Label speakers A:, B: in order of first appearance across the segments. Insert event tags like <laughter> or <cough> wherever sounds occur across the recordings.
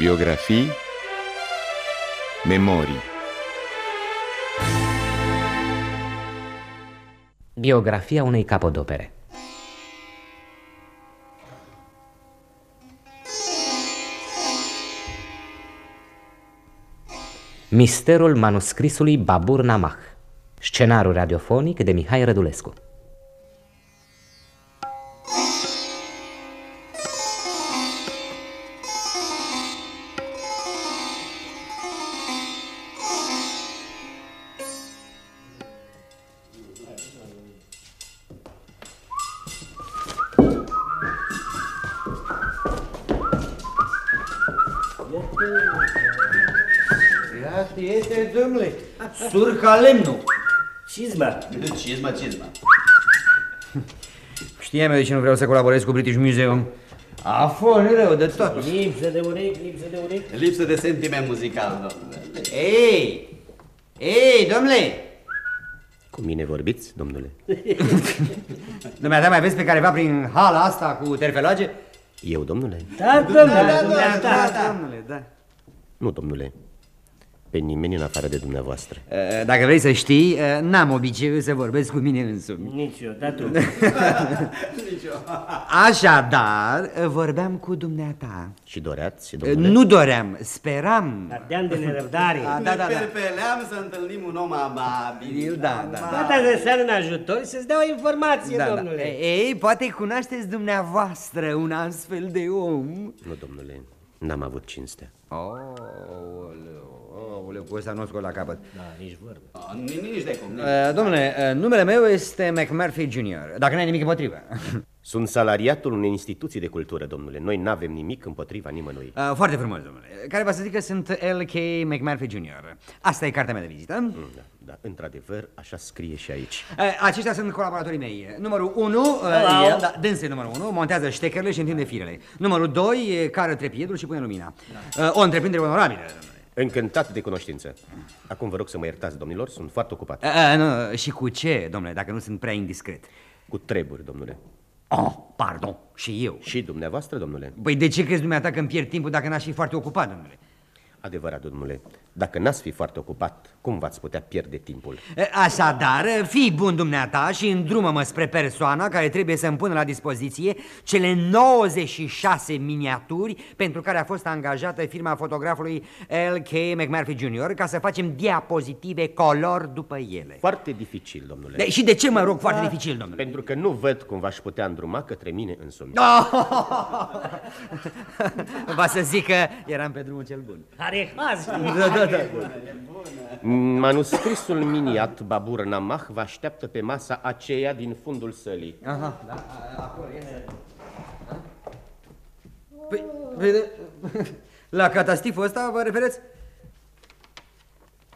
A: Biografii Memorii
B: Biografia unei capodopere Misterul manuscrisului Babur Namah Scenariu radiofonic de Mihai Rădulescu
C: surca lemnul.
D: Cizma.
E: Cizma, cizma.
C: Știam eu de ce nu vreau să colaborez cu British Museum. A fost rău de tot.
D: Lipsă de urechi, lipsă de urechi.
E: Lipsă de sentiment muzical, domnule.
C: Ei! Ei, domnule!
F: Cu mine vorbiți, domnule? <laughs>
C: Dumneata mai vezi pe careva prin hala asta cu terfeloage?
F: Eu, domnule?
D: Da, domnule,
C: da,
D: dumneata.
C: da, domnule, da.
F: Nu, domnule. Pe nimeni în afară de dumneavoastră.
C: Eh, Dacă vrei să știi, eh, n-am obiceiul să vorbesc cu mine însumi.
D: Nici eu, da tu. <laughs>
C: Așadar, eh, vorbeam cu dumneata.
F: Și doreați,
C: Eh,
F: domnule?
C: Nu doream, speram.
D: Ardeam de nerăbdare.
C: Da, da, da.
E: Perpeleam să întâlnim un om amabil.
C: Da, da, da.
D: Gata să seară în ajutor să-ți dea o informație,
C: Da, da.
D: domnule.
C: Ei, poate cunoașteți dumneavoastră un astfel de om.
F: Nu, domnule. N-am avut cinstea.
C: Aoleu, aoleu, cu ăsta nu o scot la capăt.
D: Da, nici vorbă.
E: Ah, Nici nici de cum. nici.
C: Uh, domnule, uh, numele meu este McMurphy Jr., dacă n-ai nimic împotrivă. <laughs>
F: Sunt salariatul unei instituții de cultură, domnule. Noi n-avem nimic împotriva nimănui.
C: Uh, foarte frumos, domnule. Care va să zic că sunt L.K. McMurphy Jr. Asta e cartea mea de vizită.
F: Mm, Da, da, într-adevăr, așa scrie și aici.
C: Uh, aceștia sunt colaboratorii mei. Numărul 1, uh,
D: Hello.
C: el, da, dânsul e numărul 1, montează ștecherele și întinde firele. Numărul 2, cară trepiedul și pune lumina. Uh, o întreprindere onorabilă, domnule.
F: Încântat de cunoștință. Acum vă rog să mă iertați, domnilor, sunt foarte ocupat.
C: Uh, uh, nu, și cu ce, domnule, dacă nu sunt prea indiscret?
F: Cu treburi, domnule.
C: Oh, pardon, și eu.
F: Și dumneavoastră, domnule?
C: Păi de ce crezi dumneata că îmi pierd timpul dacă n-aș fi foarte ocupat, domnule?
F: Adevărat, domnule. Dacă n-ați fi foarte ocupat, cum v-ați putea pierde timpul?
C: E, Așadar, fii bun dumneata și îndrumă-mă spre persoana care trebuie să-mi pună la dispoziție cele 96 miniaturi pentru care a fost angajată firma fotografului L.K. McMurphy Jr. ca să facem diapozitive color după ele.
F: Foarte dificil, domnule.
C: De, și de ce mă rog foarte dificil, domnule?
F: Pentru că nu văd cum v-aș putea îndruma către mine însumi. <laughs>
C: Va să zic că eram pe drumul cel bun.
D: Are haz.
C: Da, da, da.
F: Manuscrisul miniat Babur Namah vă așteaptă pe masa aceea din fundul sălii.
C: Aha, da, a- acolo este. Păi, păi, de- <laughs> la catastiful ăsta vă referiți?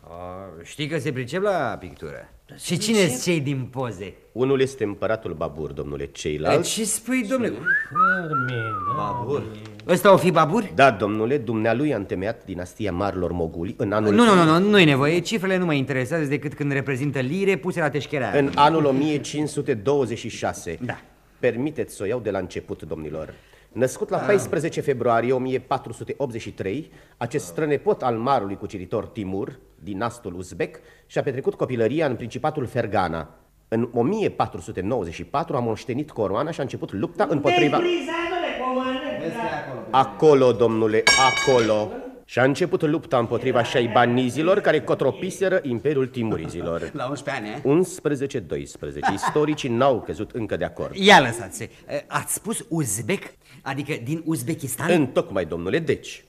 C: A, știi că se pricep la pictură. Și cine sunt cei din poze?
F: Unul este împăratul Babur, domnule,
C: E,
F: ceilalți...
C: ce spui, domnule?
D: Babur.
C: Ăsta o fi baburi?
F: Da, domnule, dumnealui a întemeiat dinastia marilor moguli în anul...
C: Nu, nu, nu, nu, nu-i nevoie. Cifrele nu mă interesează decât când reprezintă lire puse la teșcherea.
F: În anul 1526.
C: Da.
F: Permiteți să o iau de la început, domnilor. Născut la 14 februarie 1483, acest strănepot al marului cuceritor Timur, dinastul uzbek, și-a petrecut copilăria în principatul Fergana. În 1494 a moștenit coroana și a început lupta împotriva... Acolo, domnule, acolo. Și a început lupta împotriva șaibanizilor care cotropiseră Imperiul Timurizilor. <laughs>
E: La 11 ani, eh?
F: 11-12. Istoricii n-au căzut încă de acord.
C: Ia lăsați-se. Ați spus uzbek? Adică din Uzbekistan?
F: Întocmai, domnule, deci...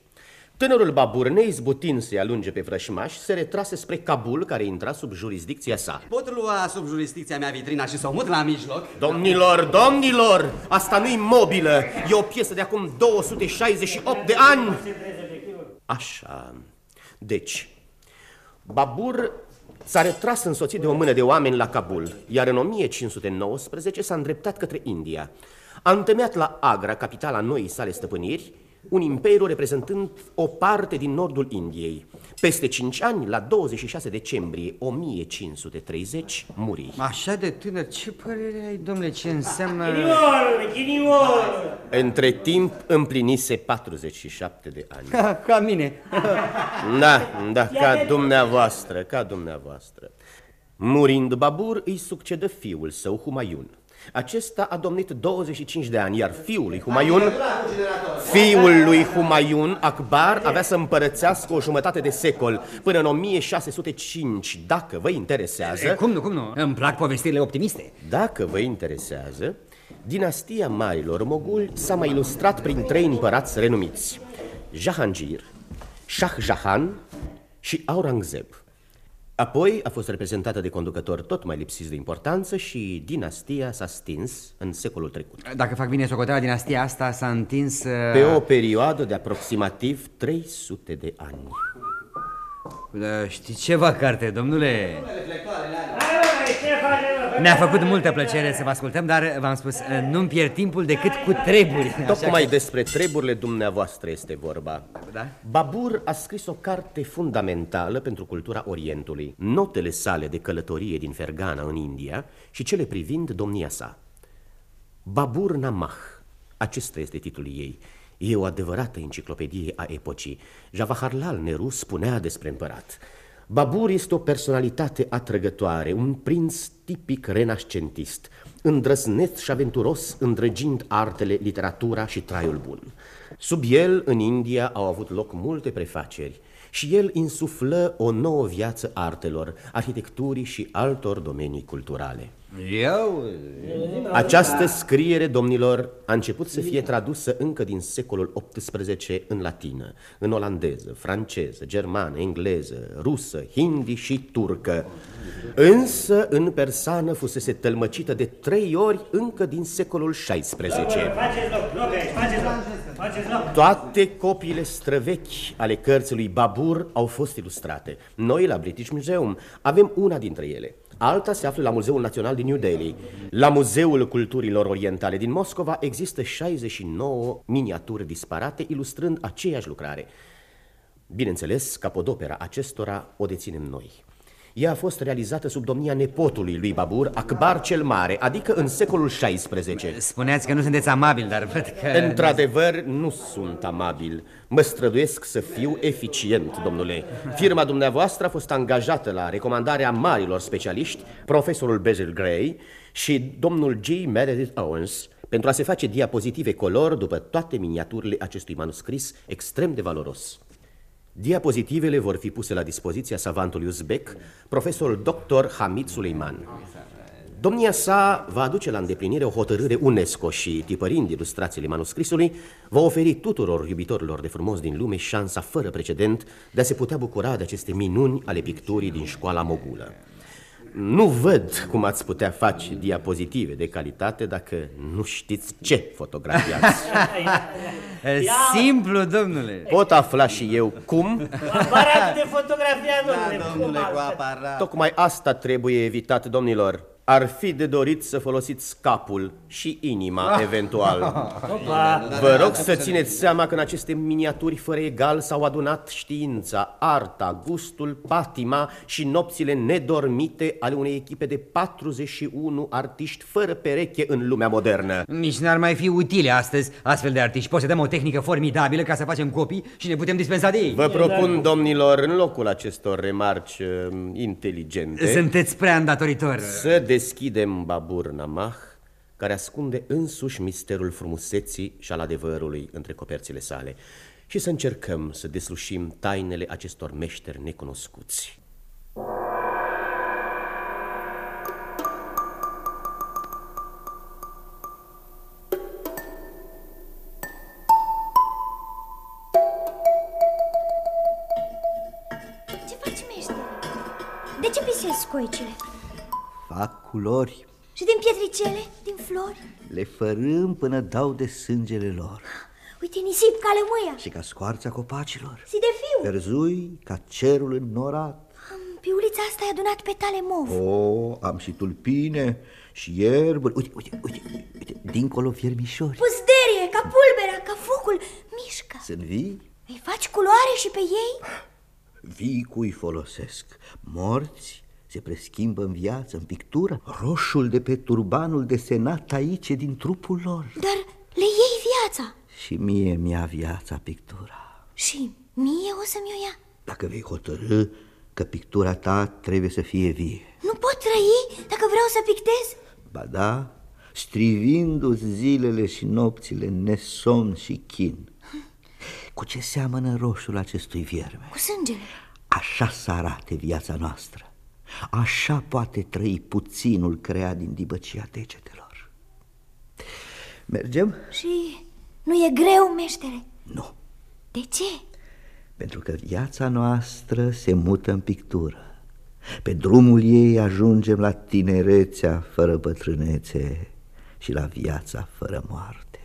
F: Tânărul Babur, neizbutind să-i alunge pe vrășmași, se retrase spre Kabul, care intra sub jurisdicția sa.
E: Pot lua sub jurisdicția mea vitrina și să o mut la mijloc?
F: Domnilor, domnilor, asta nu-i mobilă, e o piesă de acum 268 de ani. Așa, deci, Babur s-a retras însoțit de o mână de oameni la Kabul, iar în 1519 s-a îndreptat către India. A întemeiat la Agra, capitala noii sale stăpâniri, un imperiu reprezentând o parte din nordul Indiei. Peste 5 ani, la 26 decembrie 1530, muri.
C: Așa de tânăr, ce părere ai, domnule, ce înseamnă...
D: Ghinion, ghinion!
F: Între timp împlinise 47 de ani.
C: Ca, <laughs> ca mine.
F: Da, da, ca dumneavoastră, ca dumneavoastră. Murind Babur, îi succedă fiul său, Humayun. Acesta a domnit 25 de ani, iar fiul lui Humayun, fiul lui Humayun, Akbar, avea să împărățească o jumătate de secol, până în 1605. Dacă vă interesează...
C: E, cum nu, cum nu? Îmi plac povestirile optimiste.
F: Dacă vă interesează, dinastia marilor moguli s-a mai ilustrat prin trei împărați renumiți. Jahangir, Shah Jahan și Aurangzeb. Apoi a fost reprezentată de conducători tot mai lipsiți de importanță și dinastia s-a stins în secolul trecut.
C: Dacă fac bine socoteala, dinastia asta s-a întins... uh,
F: Pe o perioadă de aproximativ 300 de ani.
C: Da, știi ceva carte, domnule?
D: Hai, bă, ce face, bă?
C: Ne-a făcut multă plăcere să vă ascultăm, dar v-am spus, uh, nu-mi pierd timpul decât cu treburi. Așa
F: Tocmai
C: că-
F: despre treburile dumneavoastră este vorba.
C: Da?
F: Babur a scris o carte fundamentală pentru cultura Orientului, notele sale de călătorie din Fergana în India și cele privind domnia sa. Babur Namah, acesta este titlul ei. E o adevărată enciclopedie a epocii. Jawaharlal Nehru spunea despre împărat. Babur este o personalitate atrăgătoare, un prinț tipic renascentist, îndrăzneț și aventuros, îndrăgind artele, literatura și traiul bun. Sub el, în India, au avut loc multe prefaceri și el insuflă o nouă viață artelor, arhitecturii și altor domenii culturale.
C: Eu?
F: Această scriere, domnilor, a început să fie tradusă încă din secolul XVIII în latină, în olandeză, franceză, germană, engleză, rusă, hindi și turcă. Însă, în persană, fusese tălmăcită de trei ori încă din secolul XVI.
D: Faceți loc, loc aici, faceți loc, faceți loc.
F: Toate copiile străvechi ale cărții lui Babur au fost ilustrate. Noi, la British Museum, avem una dintre ele. Alta se află la Muzeul Național din New Delhi. La Muzeul Culturilor Orientale din Moscova există 69 miniaturi disparate ilustrând aceeași lucrare. Bineînțeles, capodopera acestora o deținem noi. Ea a fost realizată sub domnia nepotului lui Babur, Akbar cel Mare, adică în secolul XVI.
C: Spuneați că nu sunteți amabil, dar văd că...
F: Într-adevăr, nu sunt amabil. Mă străduiesc să fiu eficient, domnule. Firma dumneavoastră a fost angajată la recomandarea marilor specialiști, profesorul Basil Gray și domnul G. Meredith Owens, pentru a se face diapozitive color după toate miniaturile acestui manuscris extrem de valoros. Diapozitivele vor fi puse la dispoziția savantului uzbek, profesorul dr. Hamid Suleiman. Domnia sa va aduce la îndeplinire o hotărâre UNESCO și, tipărind ilustrațiile manuscrisului, va oferi tuturor iubitorilor de frumos din lume șansa fără precedent de a se putea bucura de aceste minuni ale picturii din școala mogulă. Nu văd cum ați putea face diapozitive de calitate dacă nu știți ce fotografiați. <laughs>
C: E, Simplu, domnule.
F: Pot afla și eu cum?
D: Aparatul de fotografia, domnule.
E: Da,
D: cum
E: domnule, cu
D: altfel?
E: aparat.
F: Tocmai asta trebuie evitat, domnilor. Ar fi de dorit să folosiți capul și inima, eventual. <laughs>
D: Opa,
F: Vă rog să țineți seama că în aceste miniaturi fără egal s-au adunat știința, arta, gustul, patima și nopțile nedormite ale unei echipe de 41 artiști fără pereche în lumea modernă.
C: Nici n-ar mai fi utile astăzi astfel de artiști. Posedăm o tehnică formidabilă ca să facem copii și ne putem dispensa de ei.
F: Vă propun, domnilor, în locul acestor remarci uh, inteligente,
C: Sunteți prea îndatoritori.
F: să deschidem Babur Namah, care ascunde însuși misterul frumuseții și al adevărului între coperțile sale, și să încercăm să deslușim tainele acestor meșteri necunoscuți.
A: Ce
G: culori,
A: Și din pietricele? Din flori?
G: le fărâm până dau de sângele lor
A: Uite, nisip ca lămâia
G: Și ca scoarța copacilor
A: Si de fiu
G: Verzui ca cerul înnorat
A: Am Piulița asta ai adunat petale mov
G: O, am și tulpine și ierburi Uite, uite, uite, uite, dincolo fiermișori
A: Puzderie, ca pulberea, ca focul Mișcă
G: Sunt vii?
A: Îi faci culoare și pe ei?
G: Vii cui folosesc. Morți se preschimbă în viață, în pictură. Roșul de pe turbanul desenat aici e din trupul lor.
A: Dar le iei viața.
G: Și mie mi-a viața pictura.
A: Și mie o să-mi o ia.
G: Dacă vei hotărâ că pictura ta trebuie să fie vie.
A: Nu pot trăi dacă vreau să pictez?
G: Ba da, strivindu-ți zilele și nopțile în nesomn și chin. Cu ce seamănă roșul acestui vierme?
A: Cu sângele.
G: Așa să arate viața noastră. Așa poate trăi puținul creat din dibăcia degetelor. Mergem?
A: Și nu e greu, meștere?
G: Nu,
A: De ce?
G: pentru că viața noastră se mută în pictură. Pe drumul ei ajungem la tinerețea fără bătrânețe și la viața fără moarte.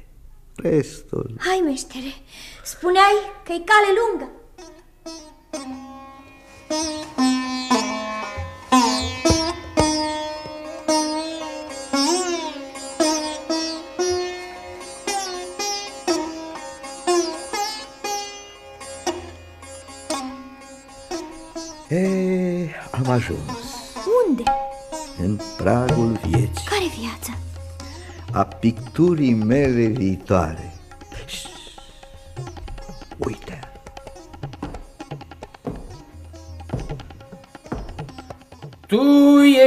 G: Restul...
A: Hai, meștere, spuneai că e cale lungă.
G: E, am ajuns
A: Unde?
G: în pragul vieții,
A: Care viață?
G: a picturii mele viitoare. Șt! Uite,
H: Tu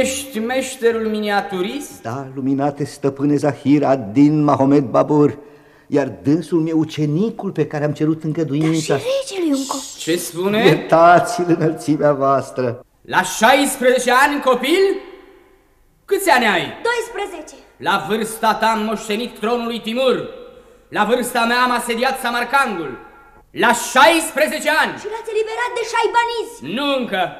H: ești meșterul miniaturist?
G: da, luminate stăpâne Zahira din Mahomed Babur, iar dânsul meu ucenicul pe care am cerut
A: Și
G: îngăduința.
A: regele Iunco.
H: Ce spune?
G: Iertați-l înălțimea voastră.
H: La 16 ani copil? Câți ani ai?
A: 12.
H: La vârsta ta am moștenit tronul lui Timur. La vârsta mea am asediat Samarcandul. La 16 ani!
A: Și l-ați eliberat de șaibanizi.
H: Nu încă!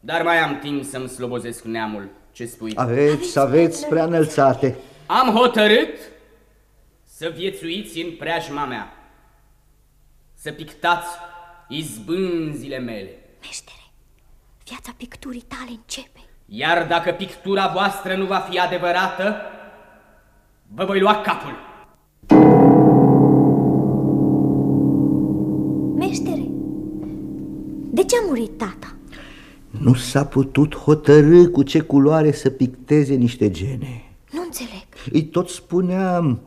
H: Dar mai am timp să-mi slobozesc neamul. Ce spui?
G: Aveți, aveți prea înălțate.
H: Am hotărât să viețuiți în preajma mea. Să pictați izbânzile mele.
A: Meștere, viața picturii tale începe.
H: Iar dacă pictura voastră nu va fi adevărată, vă voi lua capul.
A: Meștere, de ce a murit tata?
G: Nu s-a putut hotărâ cu ce culoare să picteze niște gene.
A: Nu înțeleg.
G: Îi tot spuneam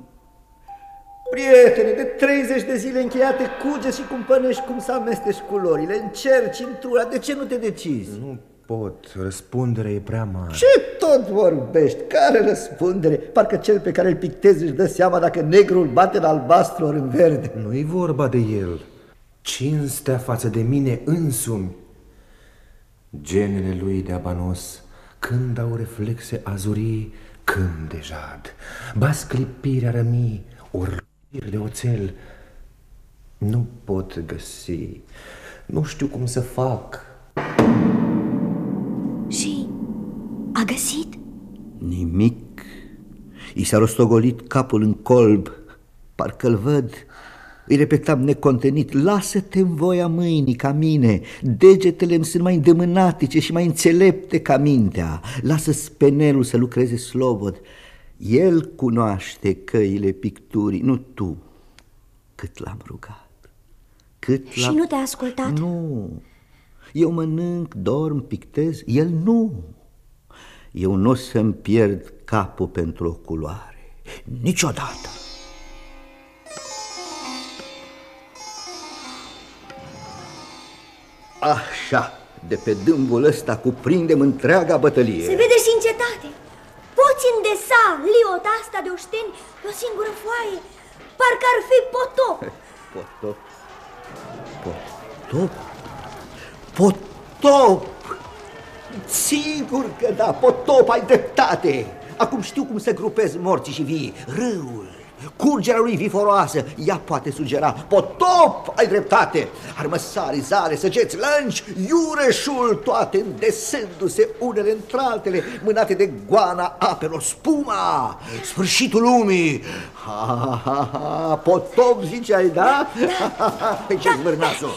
G: Prietene, de 30 de zile încheiate cuge și cumpănești cum să amesteci culorile Încerci intura, de ce nu te decizi?
I: Nu pot, răspunderea e prea mare.
G: Ce tot vorbești? Care răspundere? Parcă cel pe care îl pictezi își dă seama dacă negrul bate în albastru ori în verde
I: Nu-i vorba de el. Cinstea față de mine însumi. Genele lui de abanos, când au reflexe azurii, când de jad, ba sclipirea rămii, ori de oțel. Nu pot găsi, nu știu cum să fac.
A: Și a găsit?
G: Nimic I s-a rostogolit capul în colb Parcă-l văd îi repetam necontenit, lasă-te în voia mâinii ca mine, degetele îmi sunt mai îndemânatice și mai înțelepte ca mintea, lasă spenelul să lucreze slobod. El cunoaște căile picturii, nu tu, cât l-am rugat. Cât
A: Și nu te-a ascultat?
G: Nu, eu mănânc, dorm, pictez, el nu. Eu nu o să-mi pierd capul pentru o culoare, niciodată. Așa, de pe dâmbul ăsta cuprindem întreaga bătălie.
A: Se vede și încetate. Poți îndesa liota asta de oșteni pe o singură foaie. Parcă ar fi potop. <laughs>
G: Potop. Potop. Potop. Sigur că da, potop, ai dreptate. Acum știu cum să grupez morții și vii. Râul, curgerea lui viforoasă, ea poate sugera. Potop, ai dreptate. Armăsari, zare, săgeți, lângi, iureșul, toate îndesându-se unele între altele, mânate de goana apelor, spuma, sfârșitul lumii. Ha, ha, ha, ha, potop, ziceai, da? Pe <laughs> ce zvârnasul?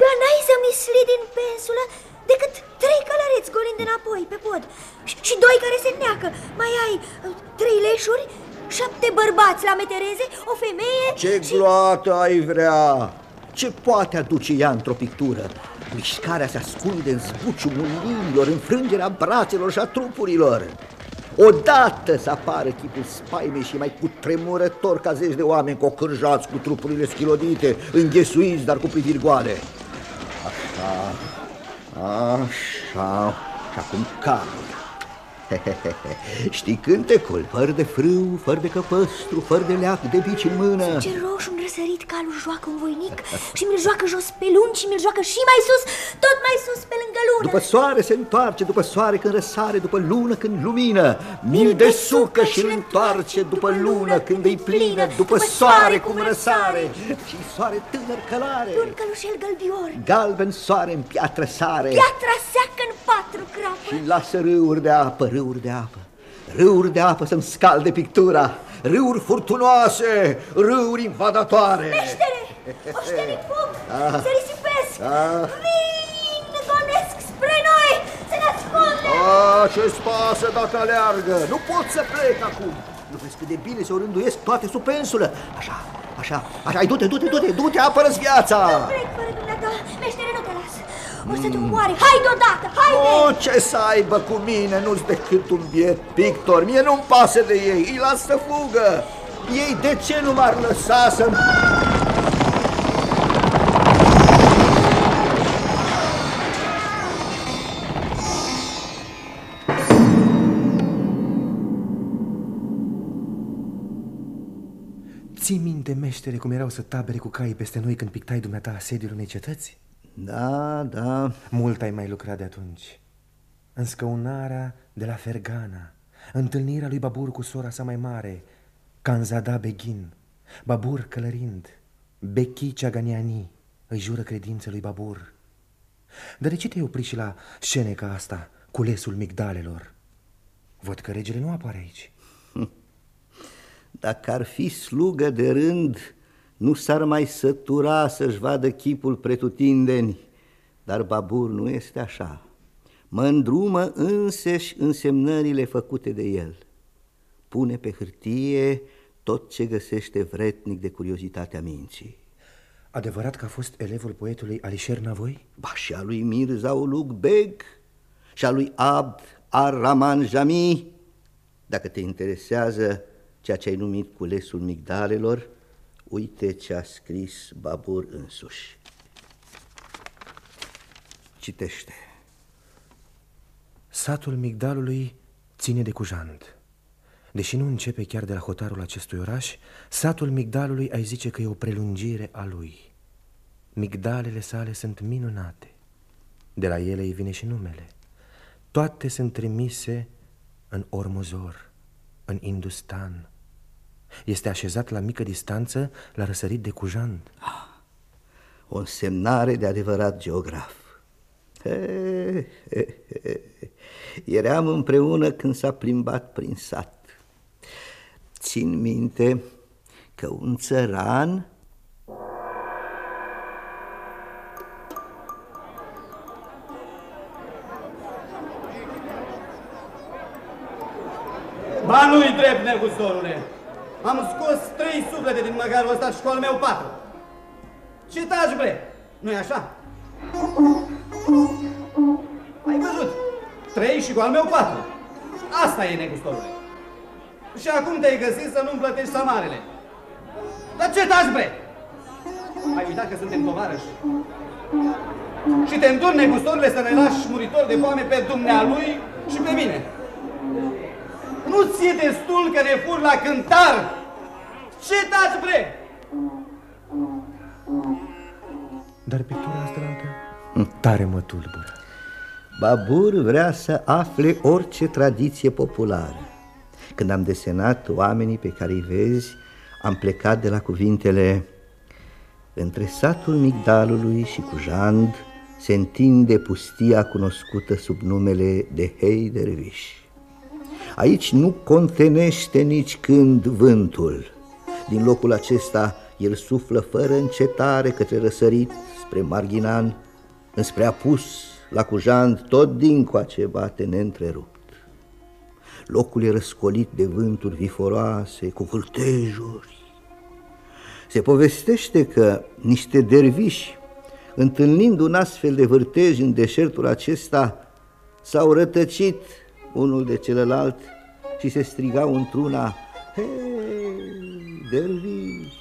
A: Dar n-ai să misli din pensulă decât trei călăreți golind înapoi pe pod și, și doi care se neacă. Mai ai uh, trei leșuri șapte bărbați la metereze, o femeie
G: Ce
A: și...
G: gloată ai vrea? Ce poate aduce ea într-o pictură? Mișcarea se ascunde în zbuciumul liniilor, în frângerea brațelor și a trupurilor. Odată să apară chipul spaimei și mai cutremurător ca zeci de oameni cocârjați cu trupurile schilodite, înghesuiți, dar cu priviri goale. Așa, așa, și acum calm. <laughs> Știi cântecul? Fără de frâu, fără de căpăstru, fără de leac, de bici în mână.
A: Ce roșu un răsărit calul joacă un voinic <laughs> și mi-l joacă jos pe luni și mi-l joacă și mai sus, tot mai sus pe lângă lună.
G: După soare se întoarce, după soare când răsare, după lună când lumină. Mi-l desucă și îl întoarce după lună când îi plină, după soare cum răsare. Și soare tânăr călare.
A: Un călușel gălbior.
G: Galben soare în piatră sare.
A: Piatra seacă în patru crapă.
G: Și lasă râuri de apă, râuri de apă. Râuri de apă să-mi scalde pictura. Râuri furtunoase, râuri invadatoare.
A: Meștere, oștenii foc,
G: Ah.
A: se risipesc.
G: Ah.
A: Vin, gonesc spre noi, să ne ascundem.
G: A, ce-ți pasă dacă aleargă? Nu pot să plec acum. Nu vezi cât de bine se orânduiesc toate sub pensulă? Așa, așa, așa, ai, du-te, du-te, du-te, du-te, apără-ți viața!
A: Plec fără dumneata, meștere, nu te las. O să te omoare, hai deodată, haide!
G: O, ce să aibă cu mine, nu-s decât un biet pictor, mie nu-mi pasă de ei, îi las să fugă. Ei de ce nu m-ar lăsa să
I: Ții minte, meștere, cum erau să tabere cu caii peste noi când pictai dumneata asediul unei cetăți?
G: Da, da.
I: Mult ai mai lucrat de atunci. Înscăunarea de la Fergana, întâlnirea lui Babur cu sora sa mai mare, Canzada Beghin, Babur călărind, Bechi Ceaganiani îi jură credință lui Babur. Dar de ce te-ai oprit și la scene ca asta, culesul migdalelor? Văd că regele nu apare aici. <laughs>
G: Dacă ar fi slugă de rând, nu s-ar mai sătura să-și vadă chipul pretutindeni, dar Babur nu este așa. Mă îndrumă înseși însemnările făcute de el. Pune pe hârtie tot ce găsește vretnic de curiozitatea minții.
I: Adevărat că a fost elevul poetului Alisher Navoi?
G: Ba și a lui Mirza Ulug Beg și a lui Abd Ar-Rahman Jami. Dacă te interesează ceea ce ai numit culesul migdalelor, uite ce a scris Babur însuși. Citește.
I: Satul Migdalului ține de Cujand. Deși nu începe chiar de la hotarul acestui oraș, satul Migdalului ai zice că e o prelungire a lui. Migdalele sale sunt minunate. De la ele îi vine și numele. Toate sunt trimise în Ormuzor, în Industan. Este așezat la mică distanță, la răsărit de Cujand.
G: O însemnare de adevărat geograf. He, he, he. Eram împreună când s-a plimbat prin sat. Țin minte că un țăran
E: Ba nu-i drept, negustorule. Am scos trei suflete din măgarul ăsta și cu al meu patru. Ce taci, bre? Nu-i așa? Ai văzut? Trei și cu al meu patru. Asta e, negustorule. Și acum te-ai găsit să nu-mi plătești samarele. Dar ce taci, bre? Ai uitat că suntem tovarăși. Și te îndurni, negustorule, să ne lași muritor de foame pe dumnealui și pe mine. Nu ți-e destul că ne fur la cântar? Ce dați, bre?
I: Dar pictura asta altă tare mă tulbură.
G: Babur vrea să afle orice tradiție populară. Când am desenat oamenii pe care îi vezi, am plecat de la cuvintele Între satul Migdalului și Cujand se întinde pustia cunoscută sub numele de Heiderviș. Aici nu contenește nici când vântul. Din locul acesta el suflă fără încetare către răsărit, spre Marginan, înspre apus, la Cujand, tot dincoace bate neîntrerupt. Locul e răscolit de vânturi viforoase, cu vâltejuri. Se povestește că niște derviși, întâlnind un astfel de vârtej în deșertul acesta, s-au rătăcit unul de celălalt și se strigau într-una, Hei, derviși,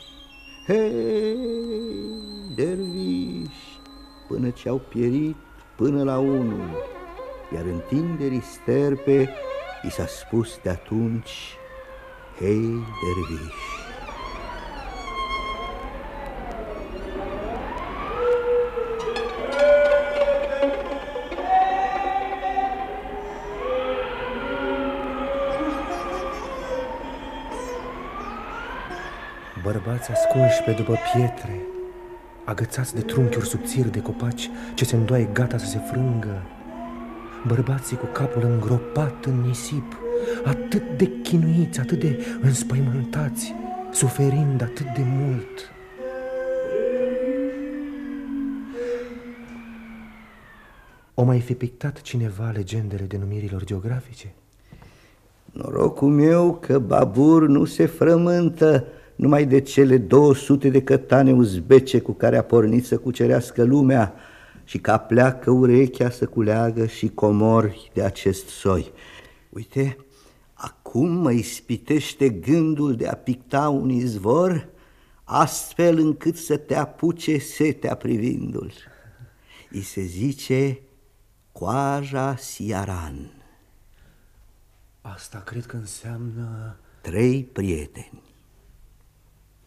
G: hei, derviși, până ce au pierit până la unul, iar întinderii sterpe i s-a spus de atunci, Hei, derviși.
I: Bărbați ascunși pe după pietre, agățați de trunchiuri subțiri de copaci ce se îndoaie gata să se frângă. Bărbații cu capul îngropat în nisip, atât de chinuiți, atât de înspăimântați, suferind atât de mult. O mai fi pictat cineva legendele denumirilor geografice?
G: Norocul meu că Babur nu se frământă numai de cele 200 de cătane uzbece cu care a pornit să cucerească lumea și ca pleacă urechea să culeagă și comori de acest soi. Uite, acum mă ispitește gândul de a picta un izvor astfel încât să te apuce setea privindul. I se zice coaja siaran.
I: Asta cred că înseamnă...
G: Trei prieteni.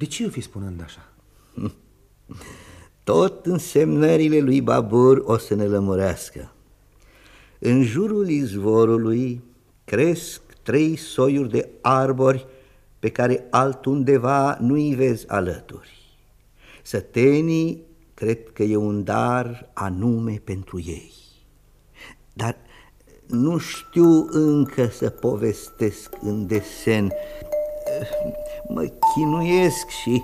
I: De ce o fi spunând așa? <laughs>
G: Tot însemnările lui Babur o să ne lămurească. În jurul izvorului cresc trei soiuri de arbori pe care altundeva nu-i vezi alături. Sătenii cred că e un dar anume pentru ei. Dar nu știu încă să povestesc în desen. Mă chinuiesc și...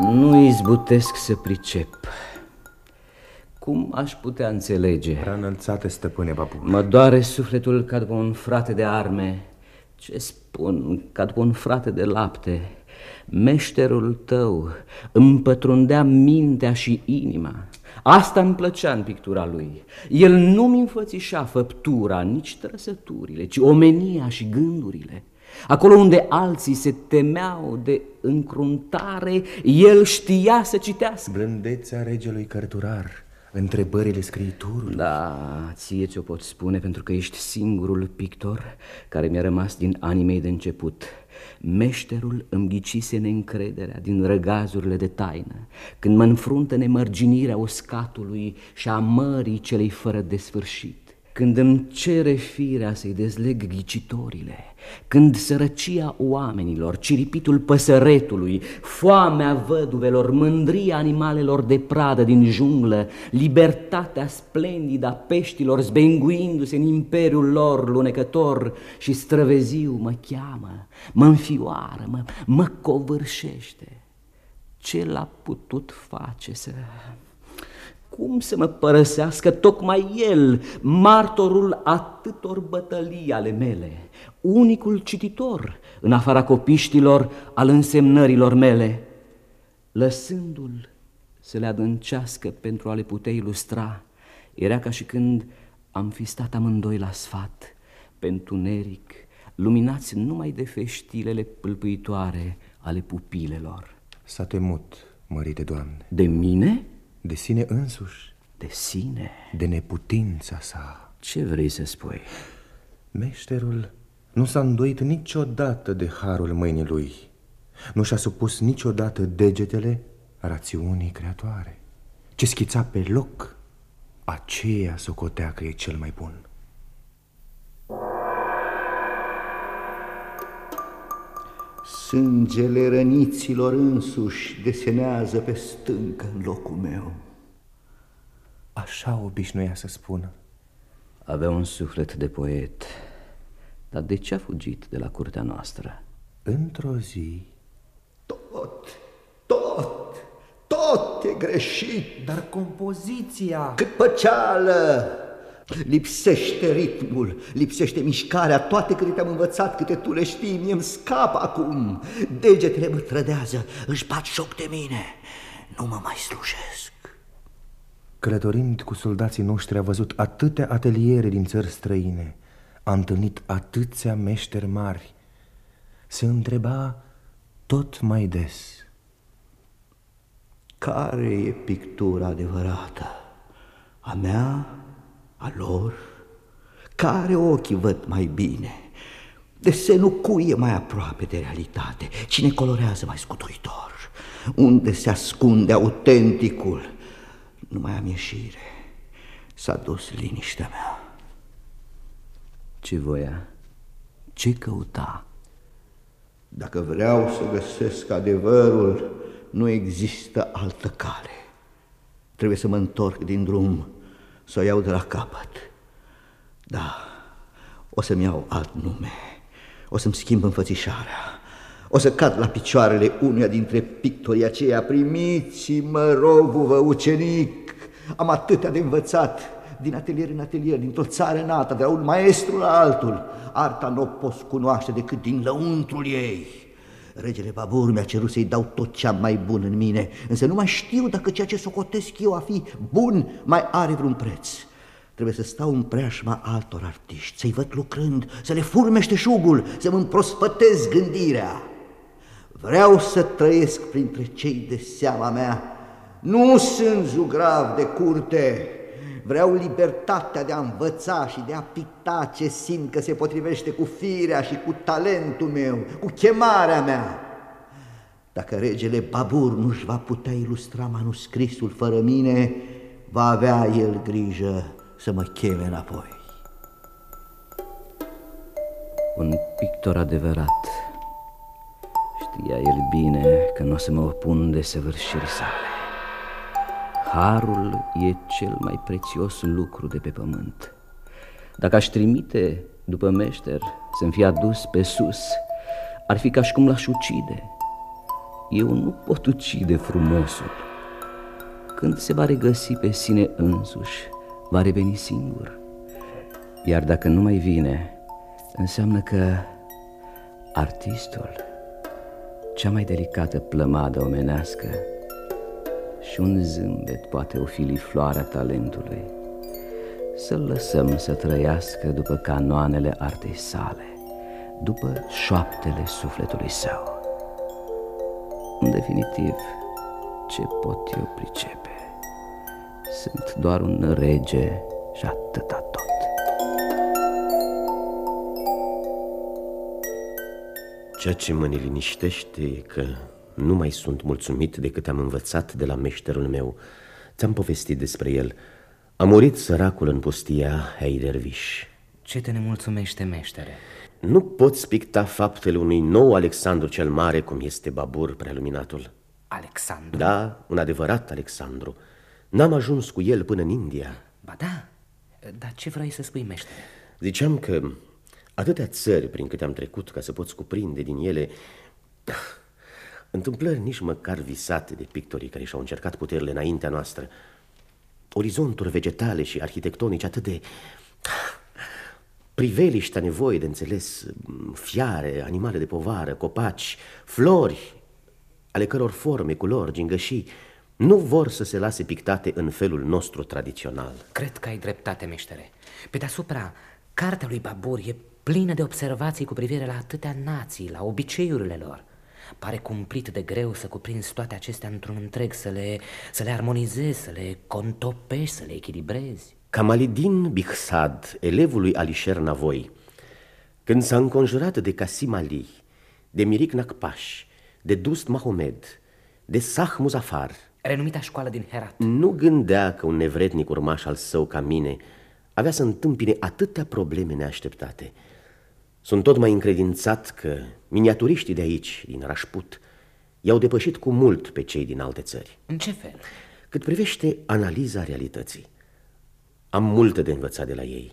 J: Nu izbutesc să pricep. Cum aș putea înțelege?
I: Prea înălțate, stăpâne Babu.
J: Mă doare sufletul ca după un frate de arme. Ce spun? Ca după un frate de lapte. Meșterul tău îmi pătrundea mintea și inima. Asta îmi plăcea în pictura lui. El nu-mi înfățișa făptura, nici trăsăturile, ci omenia și gândurile. Acolo unde alții se temeau de încruntare, el știa să citească.
I: Blândețea regelui cărturar, întrebările scriitorului.
J: Da, ție ți-o pot spune pentru că ești singurul pictor care mi-a rămas din anii mei de început. Meșterul îmi ghicise neîncrederea din răgazurile de taină, când mă înfruntă nemărginirea uscatului și a mării celei fără de sfârșit când îmi cere firea să-i dezleg ghicitorile, când sărăcia oamenilor, ciripitul păsăretului, foamea văduvelor, mândria animalelor de pradă din junglă, libertatea splendidă a peștilor zbenguindu-se în imperiul lor lunecător și străveziu mă cheamă, mă înfioară, mă, mă covârșește. Ce l-a putut face să cum să mă părăsească tocmai el, martorul atâtor bătălii ale mele, unicul cititor, în afara copiștilor, al însemnărilor mele, lăsându-l să le adâncească pentru a le putea ilustra, era ca și când am fi stat amândoi la sfat, pentru neric, luminați numai de feștilele pâlpâitoare ale pupilelor.
I: S-a temut, mărite doamne.
J: De mine?
I: De sine însuși.
J: De sine?
I: De neputința sa.
J: Ce vrei să spui?
I: Meșterul nu s-a îndoit niciodată de harul mâinii lui. Nu și-a supus niciodată degetele rațiunii creatoare. Ce schița pe loc, aceea socotea că e cel mai bun.
G: Sângele răniților însuși desenează pe stâncă în locul meu.
I: Așa obișnuia să spună.
J: Avea un suflet de poet, dar de ce a fugit de la curtea noastră?
I: Într-o zi...
G: Tot, tot, tot Tot e greșit.
I: Dar compoziția...
G: Cât păceală! Lipsește ritmul, lipsește mișcarea, toate câte te-am învățat, câte tu le știi, mie îmi scap acum. Degetele mă trădează, își bat șoc de mine, nu mă mai slujesc.
I: Călătorind cu soldații noștri a văzut atâtea ateliere din țări străine, a întâlnit atâția meșteri mari. Se întreba tot mai des.
G: Care e pictura adevărată? A mea? A lor? Care ochii văd mai bine? Desenul cui e mai aproape de realitate? Cine colorează mai scutuitor? Unde se ascunde autenticul? Nu mai am ieșire. S-a dus liniștea mea.
J: Ce voia? Ce căuta?
G: Dacă vreau să găsesc adevărul, nu există altă cale. Trebuie să mă întorc din drum, să o iau de la capăt. Da, o să-mi iau alt nume, o să-mi schimb înfățișarea, o să cad la picioarele unuia dintre pictorii aceia. Primiți-mă, rogul-vă, ucenic, am atâtea de învățat, din atelier în atelier, dintr-o țară în alta, de la un maestru la altul. Arta nu o poți cunoaște decât din lăuntrul ei. Regele Babur mi-a cerut să-i dau tot ce am mai bun în mine, însă nu mai știu dacă ceea ce socotesc eu a fi bun mai are vreun preț. Trebuie să stau în preajma altor artiști, să-i văd lucrând, să le furmește șugul, să-mi împrospătez gândirea. Vreau să trăiesc printre cei de seama mea. Nu sunt zugrav de curte, Vreau libertatea de a învăța și de a picta ce simt că se potrivește cu firea și cu talentul meu, cu chemarea mea. Dacă regele Babur nu-și va putea ilustra manuscrisul fără mine, va avea el grijă să mă cheme înapoi.
J: Un pictor adevărat. Știa el bine că nu o să mă opun de săvârșirii sale. Harul e cel mai prețios lucru de pe pământ. Dacă aș trimite după meșter să-mi fie adus pe sus, ar fi ca și cum l-aș ucide. Eu nu pot ucide frumosul. Când se va regăsi pe sine însuși, va reveni singur. Iar dacă nu mai vine, înseamnă că artistul, cea mai delicată plămadă omenească, și un zâmbet poate ofili floarea talentului. Să-l lăsăm să trăiască după canoanele artei sale, după șoaptele sufletului său. În definitiv, ce pot eu pricepe? Sunt doar un rege și atâta tot.
F: Ceea ce mă neliniștește e că nu mai sunt mulțumit de cât am învățat de la meșterul meu. Ți-am povestit despre el. A murit săracul în pustia Heiderviș.
B: Ce te nemulțumește, meștere?
F: Nu poți picta faptele unui nou Alexandru cel Mare, cum este Babur, preluminatul.
B: Alexandru?
F: Da, un adevărat Alexandru. N-am ajuns cu el până în India.
B: Ba da, dar ce vrei să spui, meștere?
F: Ziceam că atâtea țări prin câte am trecut ca să poți cuprinde din ele Întâmplări nici măcar visate de pictorii care și-au încercat puterile înaintea noastră. Orizonturi vegetale și arhitectonice atât de... <sighs> Priveliștea nevoie de înțeles, fiare, animale de povară, copaci, flori, ale căror forme, culori, gingășii, nu vor să se lase pictate în felul nostru tradițional.
B: Cred că ai dreptate, meștere. Pe deasupra, cartea lui Babur e plină de observații cu privire la atâtea nații, la obiceiurile lor. Pare cumplit de greu să cuprinzi toate acestea într-un întreg, să le, să le armonizezi, să le contopești, să le echilibrezi.
F: Kamalidin Bihsad, elevul lui Alisher Navoi, când s-a înconjurat de Kasim Ali, de Mirik Nakpash, de Dust Mahomed, de Sah Muzafar,
B: renumita școală din Herat,
F: nu gândea că un nevrednic urmaș al său ca mine avea să întâmpine atâtea probleme neașteptate – sunt tot mai încredințat că miniaturiștii de aici, din Rașput, i-au depășit cu mult pe cei din alte țări.
B: În ce fel?
F: Cât privește analiza realității, am multe de învățat de la ei.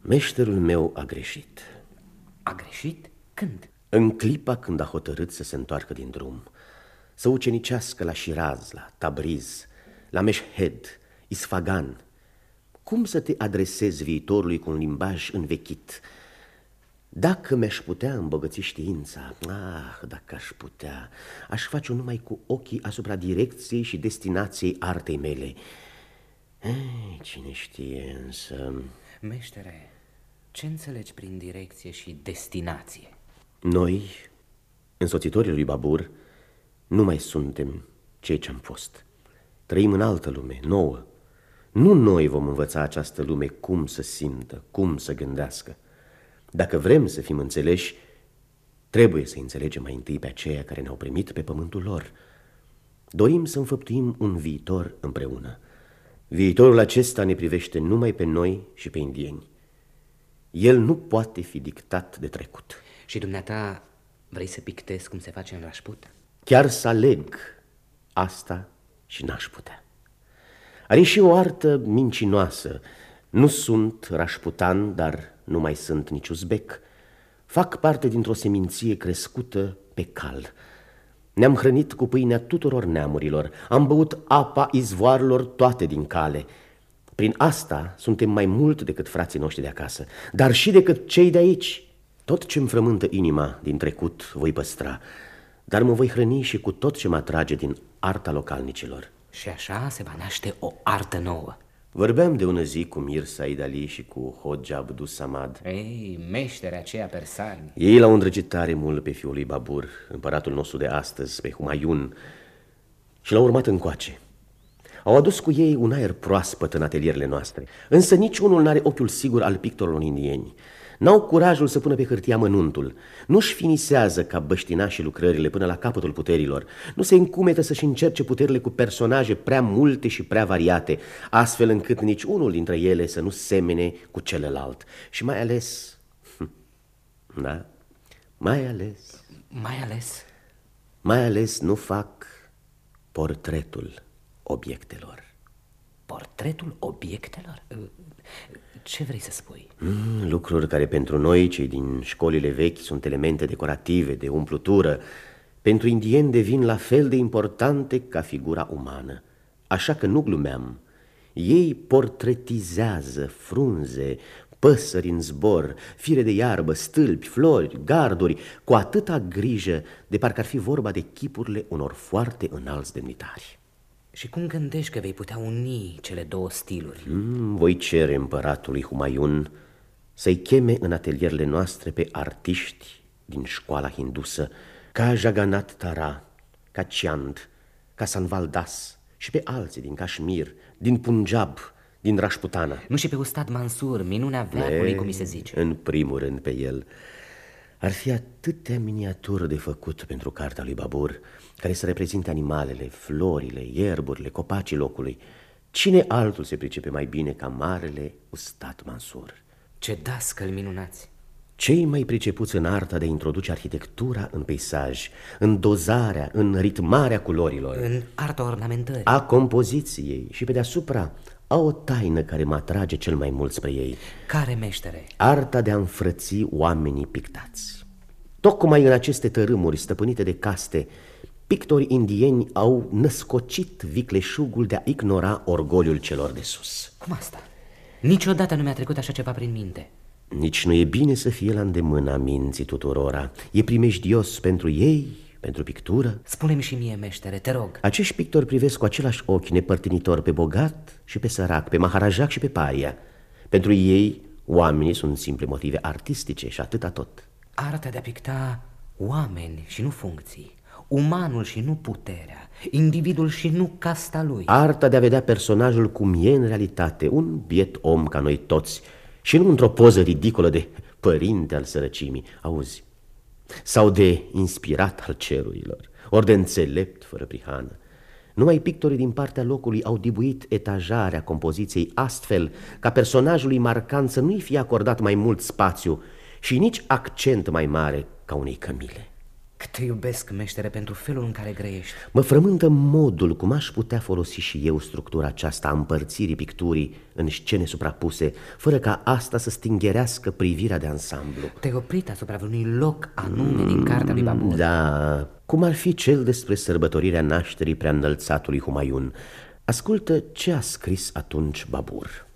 F: Meșterul meu a greșit.
B: A greșit? Când?
F: În clipa când a hotărât să se întoarcă din drum. să ucenicească la Shiraz, la Tabriz, la Meshhed, Isfagan. Cum să te adresezi viitorului cu un limbaj învechit? Dacă mi-aș putea îmbogăți știința, ah, dacă aș putea, aș face-o numai cu ochii asupra direcției și destinației artei mele. Ei, cine știe însă...
B: Meștere, ce înțelegi prin direcție și destinație?
F: Noi, însoțitorii lui Babur, nu mai suntem cei ce-am fost. Trăim în altă lume, nouă. Nu noi vom învăța această lume cum să simtă, cum să gândească. Dacă vrem să fim înțeleși, trebuie să înțelegem mai întâi pe aceia care ne-au primit pe pământul lor. Dorim să înfăptuim un viitor împreună. Viitorul acesta ne privește numai pe noi și pe indieni. El nu poate fi dictat de trecut.
B: Și dumneata vrei să pictezi cum se face în Rașput?
F: Chiar să aleg asta și n-aș putea. Are și o artă mincinoasă. Nu sunt rașputan, dar nu mai sunt nici uzbec. Fac parte dintr-o seminție crescută pe cal. Ne-am hrănit cu pâinea tuturor neamurilor, am băut apa izvoarelor toate din cale. Prin asta suntem mai mult decât frații noștri de acasă, dar și decât cei de aici. Tot ce-mi frământă inima din trecut voi păstra, dar mă voi hrăni și cu tot ce mă atrage din arta localnicilor.
B: Și așa se va naște o artă nouă.
F: Vorbeam de ună zi cu Mir Said Ali și cu Hoja Abdus Samad.
B: Ei, meșterea aceea persani.
F: Ei l-au îndrăgit tare mult pe fiul lui Babur, împăratul nostru de astăzi, pe Humayun, și l-au urmat încoace. Au adus cu ei un aer proaspăt în atelierele noastre, însă niciunul n-are ochiul sigur al pictorilor indieni. N-au curajul să pună pe hârtie amănuntul. Nu-și finisează ca băștinașii lucrările până la capătul puterilor. Nu se încumetă să-și încerce puterile cu personaje prea multe și prea variate, astfel încât nici unul dintre ele să nu semene cu celălalt. Și mai ales... Da? Mai ales...
B: Mai ales...
F: Mai ales nu fac portretul obiectelor.
B: Portretul obiectelor? Ce vrei să spui?
F: Mm, lucruri care pentru noi, cei din școlile vechi, sunt elemente decorative, de umplutură, pentru indieni devin la fel de importante ca figura umană. Așa că nu glumeam. Ei portretizează frunze, păsări în zbor, fire de iarbă, stâlpi, flori, garduri, cu atâta grijă de parcă ar fi vorba de chipurile unor foarte înalți demnitari.
B: Și cum gândești că vei putea uni cele două stiluri?
F: Mm, voi cere împăratului Humayun să-i cheme în atelierele noastre pe artiști din școala hindusă, ca Jagannath Tara, ca Chand, ca Sanval Das și pe alții din Kashmir, din Punjab, din Rashputana.
B: Nu și pe Ustad Mansur, minunea veacului, cum mi se zice.
F: În primul rând pe el. Ar fi atâtea miniaturi de făcut pentru cartea lui Babur, care să reprezinte animalele, florile, ierburile, copacii locului. Cine altul se pricepe mai bine ca marele Ustat Mansur?
B: Ce dascăl minunați!
F: Cei mai pricepuți în arta de a introduce arhitectura în peisaj, în dozarea, în ritmarea culorilor.
B: În arta ornamentării.
F: A compoziției și pe deasupra au o taină care mă atrage cel mai mult spre ei.
B: Care meștere?
F: Arta de a înfrăți oamenii pictați. Tocmai în aceste tărâmuri stăpânite de caste, pictori indieni au născocit vicleșugul de a ignora orgoliul celor de sus.
B: Cum asta? Niciodată nu mi-a trecut așa ceva prin minte.
F: Nici nu e bine să fie la îndemâna minții tuturora. E primejdios pentru ei, pentru pictură.
B: Spune-mi și mie, meștere, te rog.
F: Acești pictori privesc cu același ochi nepărtinitor pe bogat și pe sărac, pe maharajac și pe paria. Pentru ei, oamenii sunt simple motive artistice și atâta tot.
B: Arta de a picta oameni și nu funcții, umanul și nu puterea, individul și nu casta lui.
F: Arta de a vedea personajul cum e în realitate, un biet om ca noi toți, și nu într-o poză ridicolă de părinte al sărăcimii, auzi, sau de inspirat al cerurilor, ori de înțelept fără prihană. Numai pictorii din partea locului au dibuit etajarea compoziției astfel ca personajului marcant să nu-i fie acordat mai mult spațiu și nici accent mai mare ca unei cămile.
B: Cât te iubesc, meștere, pentru felul în care grăiești.
F: Mă frământă modul cum aș putea folosi și eu structura aceasta a împărțirii picturii în scene suprapuse, fără ca asta să stingherească privirea de ansamblu.
B: Te-ai oprit asupra unui loc anume mm, din cartea lui Babur.
F: Da, cum ar fi cel despre sărbătorirea nașterii prea înălțatului Humayun. Ascultă ce a scris atunci Babur.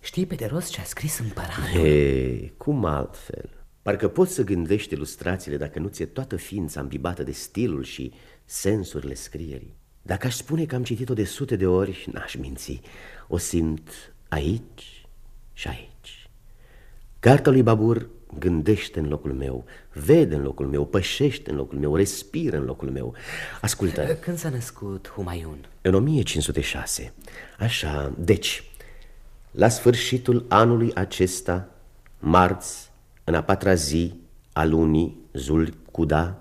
B: Știi pe de rost ce a scris împăratul?
F: He, cum altfel? Parcă poți să gândești ilustrațiile dacă nu ți-e toată ființa îmbibată de stilul și sensurile scrierii. Dacă aș spune că am citit-o de sute de ori, n-aș minți. O simt aici și aici. Cartea lui Babur gândește în locul meu, vede în locul meu, pășește în locul meu, respiră în locul meu. Ascultă.
B: Când s-a născut Humayun?
F: În 1506. Așa, deci, la sfârșitul anului acesta, marți, în a patra zi a lunii Zulcuda,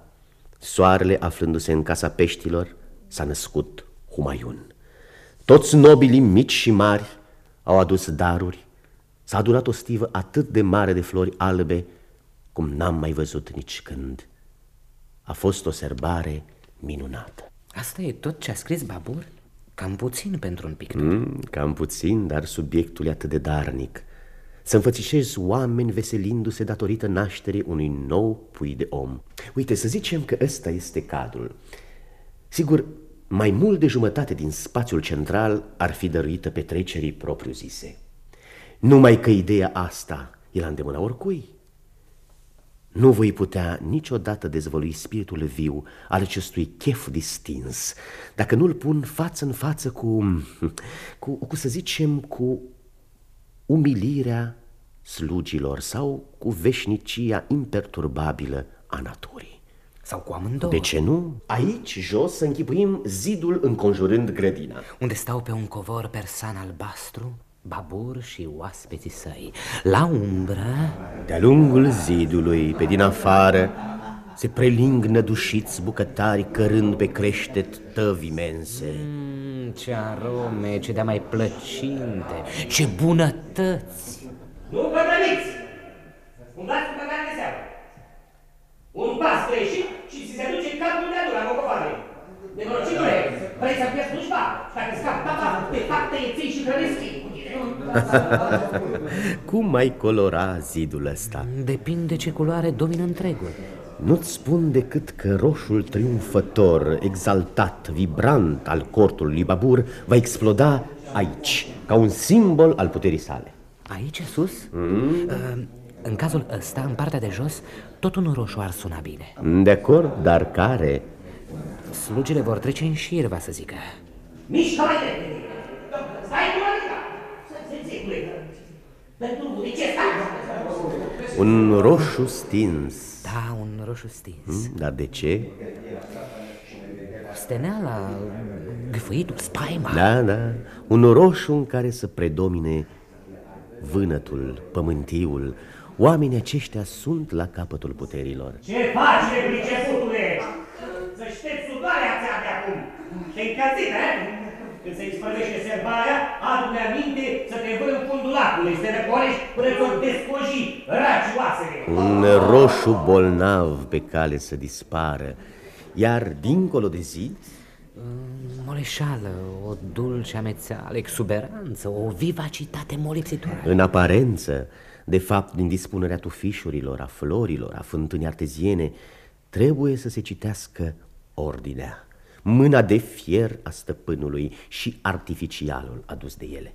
F: soarele aflându-se în casa peștilor, s-a născut Humayun. Toți nobilii mici și mari au adus daruri, s-a adunat o stivă atât de mare de flori albe, cum n-am mai văzut nici când. A fost o serbare minunată.
B: Asta e tot ce a scris Babur? Cam puțin pentru un pictor.
F: Mm, cam puțin, dar subiectul e atât de darnic. Să înfățișezi oameni veselindu-se datorită nașterii unui nou pui de om. Uite, să zicem că ăsta este cadrul. Sigur, mai mult de jumătate din spațiul central ar fi dăruită petrecerii propriu-zise. Numai că ideea asta e la îndemâna oricui. Nu voi putea niciodată dezvălui spiritul viu al acestui chef distins dacă nu-l pun față în față cu, cu, cu, să zicem, cu umilirea slugilor sau cu veșnicia imperturbabilă a naturii.
B: Sau cu amândouă.
F: De ce nu? Aici, jos, să închipuim zidul înconjurând grădina.
B: Unde stau pe un covor persan albastru, babur și oaspeții săi. La umbră...
F: De-a lungul zidului, pe din afară, se preling nădușiți bucătari cărând pe creștet tăvi imense.
B: Mm, ce arome, ce de mai plăcinte, ce bunătăți!
D: Nu pătrăniți! Umblați cu căcare de seară! Un pas greșit și ți se duce capul de la mocovarele. Nenorocitule, vrei să pierzi slujba? Și dacă scap tata, pe fapt te ții și hrănesc <laughs>
F: Cum mai colora zidul ăsta?
B: Depinde ce culoare domină întregul.
F: Nu-ți spun decât că roșul triumfător, exaltat, vibrant al cortului lui Babur va exploda aici, ca un simbol al puterii sale.
B: Aici, sus? Mm? În cazul ăsta, în partea de jos, tot un roșu ar suna bine.
F: De acord, dar care?
B: Slugile vor trece în șir, va să zică.
D: Mișcă mai repede! Stai cu adică! Să se înțeleg, pentru de ce stai?
F: Un roșu stins.
B: Da, un roșu stins.
F: Hmm? Dar de ce?
B: Steneala, gâfâitul, spaima.
F: Da, da. Un roșu în care să predomine vânătul, pământiul. Oamenii aceștia sunt la capătul puterilor.
D: Ce faci, nepriceputule? Să șteți sudarea ți de acum. Te-ai încălzit, eh? Când se dispărvește serbarea, adu-mi aminte să te văd în fundul lacului, să te răcorești până ți-o descoji raci oasele.
F: Un roșu bolnav pe cale să dispară, iar dincolo de zid...
B: Moleșală, o dulce amețeală, exuberanță, o vivacitate molipsitoare.
F: În aparență, de fapt, din dispunerea tufișurilor, a florilor, a fântânii arteziene, trebuie să se citească ordinea, mâna de fier a stăpânului și artificialul adus de ele.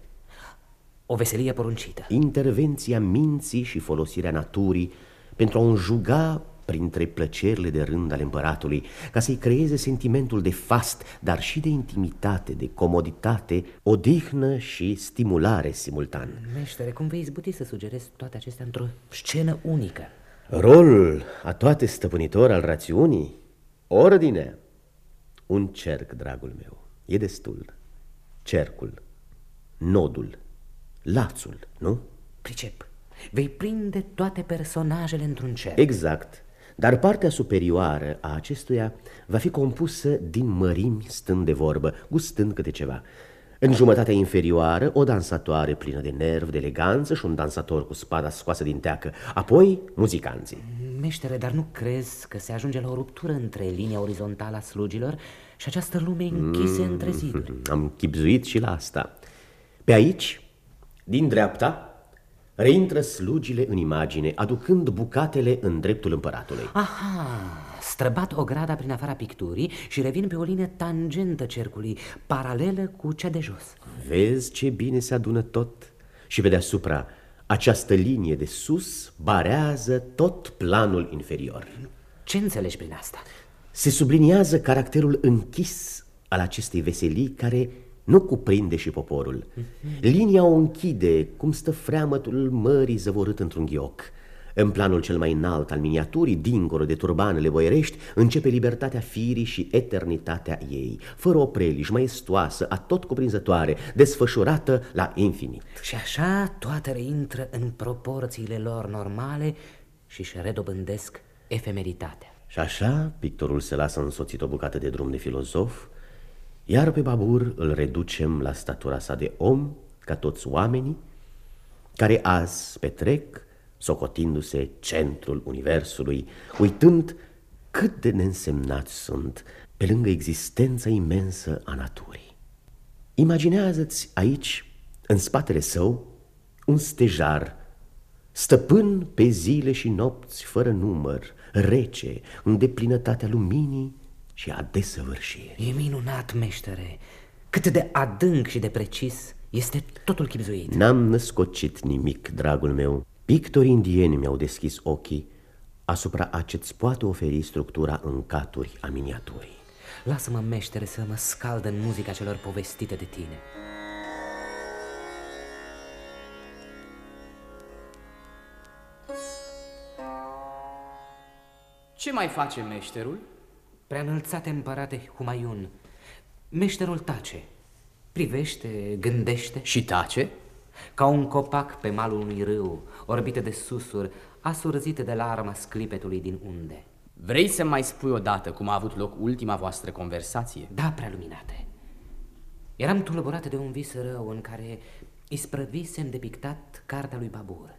B: O veselie poruncită.
F: Intervenția minții și folosirea naturii pentru a înjuga printre plăcerile de rând ale împăratului, ca să-i creeze sentimentul de fast, dar și de intimitate, de comoditate, odihnă și stimulare simultan.
B: Meștere, cum vei izbuti să sugerezi toate acestea într-o scenă unică?
F: Rolul a toate stăpânitor al rațiunii, ordinea. Un cerc, dragul meu, e destul. Cercul, nodul, lațul, nu?
B: Pricep. Vei prinde toate personajele într-un cerc.
F: Exact. Dar partea superioară a acestuia va fi compusă din mărimi stând de vorbă, gustând câte ceva. În jumătatea inferioară, o dansatoare plină de nerv, de eleganță și un dansator cu spada scoasă din teacă. Apoi, muzicanții.
B: Meștere, dar nu crezi că se ajunge la o ruptură între linia orizontală a slugilor și această lume închisă mm, între ziduri? <laughs>
F: Am chipzuit și la asta. Pe aici, din dreapta, Reintră slugile în imagine, aducând bucatele în dreptul împăratului.
B: Aha, străbat o grada prin afara picturii și revin pe o linie tangentă cercului, paralelă cu cea de jos.
F: Vezi ce bine se adună tot? Și pe deasupra, această linie de sus barează tot planul inferior.
B: Ce înțelegi prin asta?
F: Se subliniază caracterul închis al acestei veselii care nu cuprinde și poporul. Linia o închide, cum stă freamătul mării zăvorât într-un ghioc. În planul cel mai înalt al miniaturii, dincolo de turbanele boierești, începe libertatea firii și eternitatea ei, fără o preliș maestoasă, atot cuprinzătoare, desfășurată la infinit.
B: Și așa toate reintră în proporțiile lor normale și își redobândesc efemeritatea.
F: Și așa, pictorul se lasă însoțit o bucată de drum de filozof, iar pe Babur îl reducem la statura sa de om, ca toți oamenii, care azi petrec, socotindu-se centrul universului, uitând cât de neînsemnați sunt pe lângă existența imensă a naturii. Imaginează-ți aici, în spatele său, un stejar, stăpân pe zile și nopți fără număr, rece, în deplinătatea luminii și a desăvârșire.
B: E minunat, meștere. Cât de adânc și de precis este totul chipzuit.
F: N-am născocit nimic, dragul meu. Pictorii indieni mi-au deschis ochii asupra a ce-ți poate oferi structura în caturi a miniaturii.
B: Lasă-mă, meștere, să mă scald în muzica celor povestite de tine.
H: Ce mai face meșterul?
B: Prea înălțate împărate Humaiun, meșterul tace, privește, gândește
H: Și tace?
B: Ca un copac pe malul unui râu, orbite de susuri, asurzite de larma sclipetului din unde.
H: Vrei să mai spui odată cum a avut loc ultima voastră conversație?
B: Da, prea luminate. Eram tulburată de un vis rău în care isprăvisem de pictat cartea lui Babur.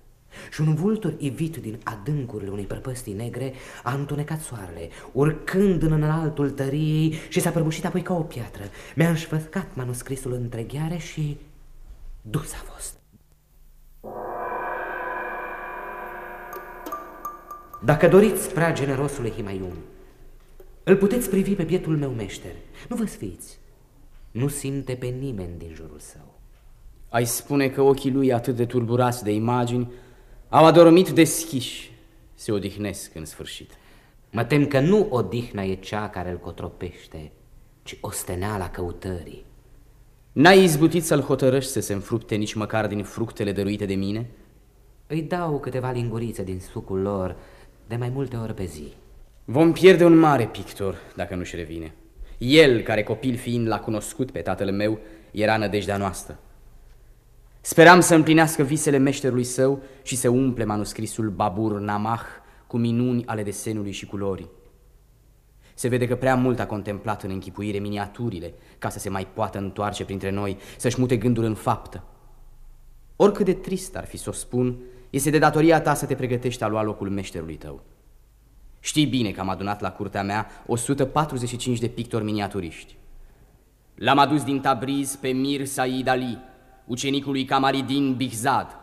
B: Și un vultur ivit din adâncurile unei prăpăstii negre a întunecat soarele, urcând în înaltul tăriei și s-a prăbușit apoi ca o piatră. Mi-a înșfăscat manuscrisul între gheare și dus a fost. Dacă doriți prea generosule Himaium, îl puteți privi pe bietul meu meșter. Nu vă sfiți. Nu simte pe nimeni din jurul său.
H: Ai spune că ochii lui atât de turburați de imagini au adormit deschiși, se odihnesc în sfârșit.
B: Mă tem că nu odihna e cea care îl cotropește, ci osteneala căutării.
H: N-ai izbutit să-l hotărăști să se înfrupte nici măcar din fructele dăruite de mine?
B: Îi dau câteva lingurițe din sucul lor de mai multe ori pe zi.
H: Vom pierde un mare pictor dacă nu-și revine. El, care copil fiind l-a cunoscut pe tatăl meu, era nădejdea noastră. Speram să împlinească visele meșterului său și să umple manuscrisul Babur Namah cu minuni ale desenului și culorii. Se vede că prea mult a contemplat în închipuire miniaturile ca să se mai poată întoarce printre noi, să-și mute gândul în faptă. Oricât de trist ar fi să o spun, este de datoria ta să te pregătești a lua locul meșterului tău. Știi bine că am adunat la curtea mea 145 de pictori miniaturiști. L-am adus din Tabriz pe Mir Said Ali, ucenicul lui Kamaridin Bihzad.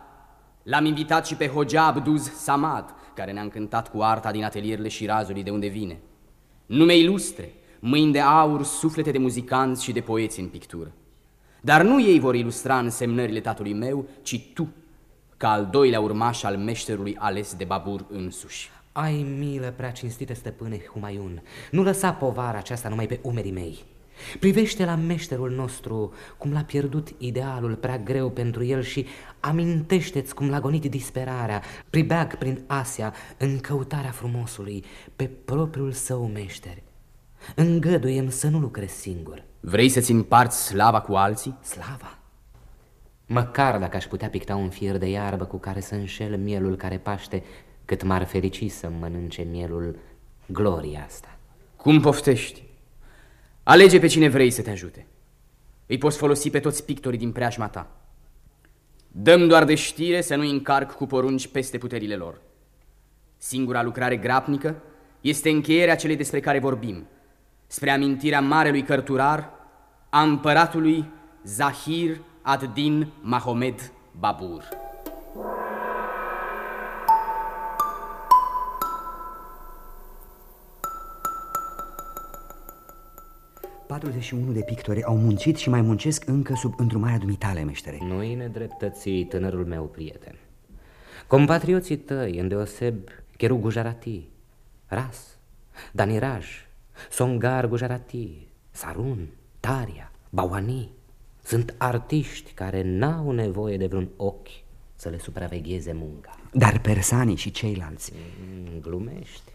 H: L-am invitat și pe Hoja Abduz Samad, care ne-a încântat cu arta din atelierele și razului de unde vine. Nume ilustre, mâini de aur, suflete de muzicanți și de poeți în pictură. Dar nu ei vor ilustra însemnările tatălui meu, ci tu, ca al doilea urmaș al meșterului ales de Babur însuși.
B: Ai milă, prea cinstite stăpâne Humaiun, nu lăsa povara aceasta numai pe umerii mei. Privește la meșterul nostru cum l-a pierdut idealul prea greu pentru el și amintește-ți cum l-a gonit disperarea, pribeag prin Asia în căutarea frumosului pe propriul său meșter. Îngăduiem să nu lucrezi singur.
H: Vrei să-ți împarți slava cu alții?
B: Slava? Măcar dacă aș putea picta un fier de iarbă cu care să înșel mielul care paște, cât m-ar ferici să mănânce mielul gloria asta.
H: Cum poftești? Alege pe cine vrei să te ajute. Îi poți folosi pe toți pictorii din preajma ta. Dăm doar de știre să nu încarc cu porunci peste puterile lor. Singura lucrare grapnică este încheierea celei despre care vorbim, spre amintirea marelui cărturar a împăratului Zahir ad-Din Mahomed Babur.
C: 41 de pictori au muncit și mai muncesc încă sub îndrumarea dumitale, meștere.
B: Nu-i nedreptății, tânărul meu prieten. Compatrioții tăi, îndeoseb Cheru Gujarati, Ras, Daniraj, Songar Gujarati, Sarun, Taria, Bawani, sunt artiști care n-au nevoie de vreun ochi să le supravegheze munca.
C: Dar persanii și ceilalți...
B: Mm, glumești.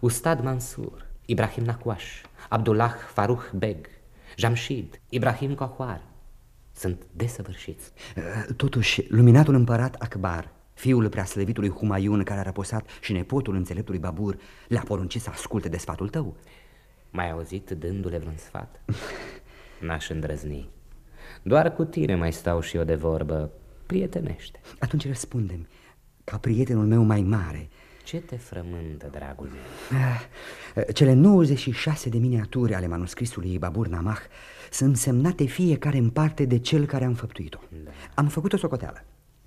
B: Ustad Mansur, Ibrahim Nakwash, Abdullah Faruh Beg, Jamshid, Ibrahim Kohar sunt desăvârșiți.
C: Uh, totuși, luminatul împărat Akbar, fiul preaslăvitului Humayun care a răposat și nepotul înțeleptului Babur, le-a poruncit să asculte de sfatul tău.
B: Mai auzit dându-le vreun sfat? <laughs> N-aș îndrăzni. Doar cu tine mai stau și eu de vorbă, prietenește.
C: Atunci răspundem, ca prietenul meu mai mare,
B: ce te frământă, dragul meu?
C: Ah, cele 96 de miniaturi ale manuscrisului Babur Namah sunt semnate fiecare în parte de cel care a înfăptuit-o. Da. Am făcut o socoteală.